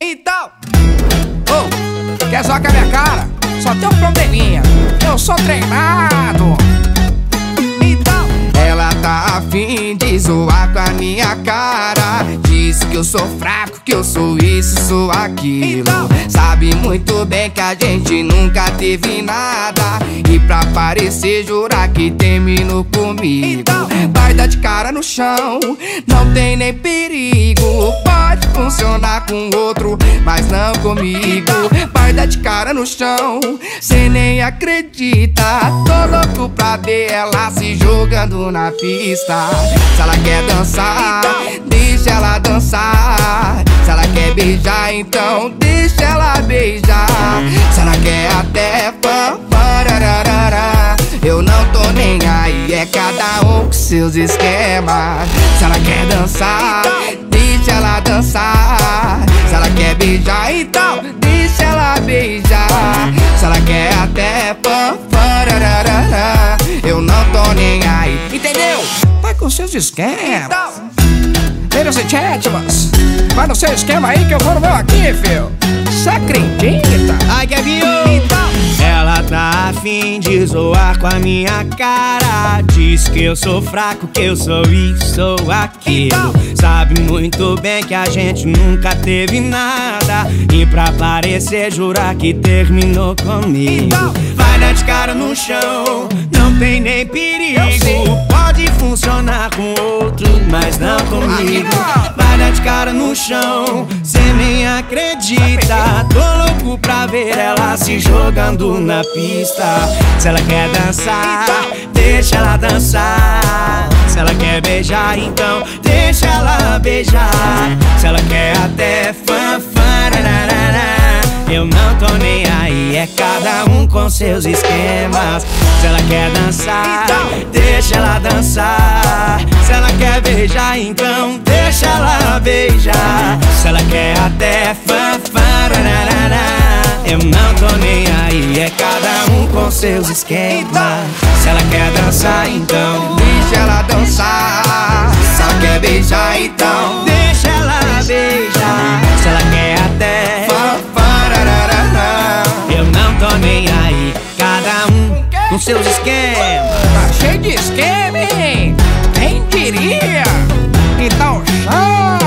Então, oh, quer zoar com a minha cara? Só tem um probleminha, eu sou treinado. Então, ela tá afim de zoar com a minha cara. Diz que eu sou fraco, que eu sou isso, sou aquilo. Então, Sabe muito bem que a gente nunca teve nada. E pra parecer, jurar que terminou comigo. Então, vai dar de cara no chão, não tem nem perigo. Pode funcionar com outro, mas não comigo. Vai dar de cara no chão, cê nem acredita. Tô louco pra ver ela se jogando na pista. Se ela quer dançar, deixa ela dançar. Se ela quer beijar, então deixa ela beijar. Se ela quer até fanfarararara, eu não tô nem aí. É cada um com seus esquemas. Se ela quer dançar, até fanfarararara, eu não tô nem aí. Entendeu? Vai com seus esquemas. Esse chat, mas vai no seu esquema aí que eu vou no meu aqui, filho. Cê acredita? Ai! Então, Ela tá afim de zoar com a minha cara. Diz que eu sou fraco, que eu sou isso, sou aquilo. Sabe muito bem que a gente nunca teve nada. E pra parecer, jurar que terminou comigo. Então. Vai dar de cara no chão, não tem nem perigo. Pode funcionar com outro, mas não comigo. Chão, cê nem acredita. Tô louco pra ver ela se jogando na pista. Se ela quer dançar, deixa ela dançar. Se ela quer beijar, então deixa ela beijar. Se ela quer até fanfarararara. Eu não tô nem aí, é cada um com seus esquemas. Se ela quer dançar, deixa ela dançar. Se ela quer beijar, então deixa ela beijar. Quer até fanfarararará. Eu não tô nem aí, é cada um com seus esquemas. Então. Se ela quer dançar, então deixa ela dançar. Se ela quer beijar, então deixa ela beijar. Se ela quer até fanfarararará. Eu não tô nem aí, cada um com seus esquemas. Tá cheio de esquema, hein? Quem diria? Então chama!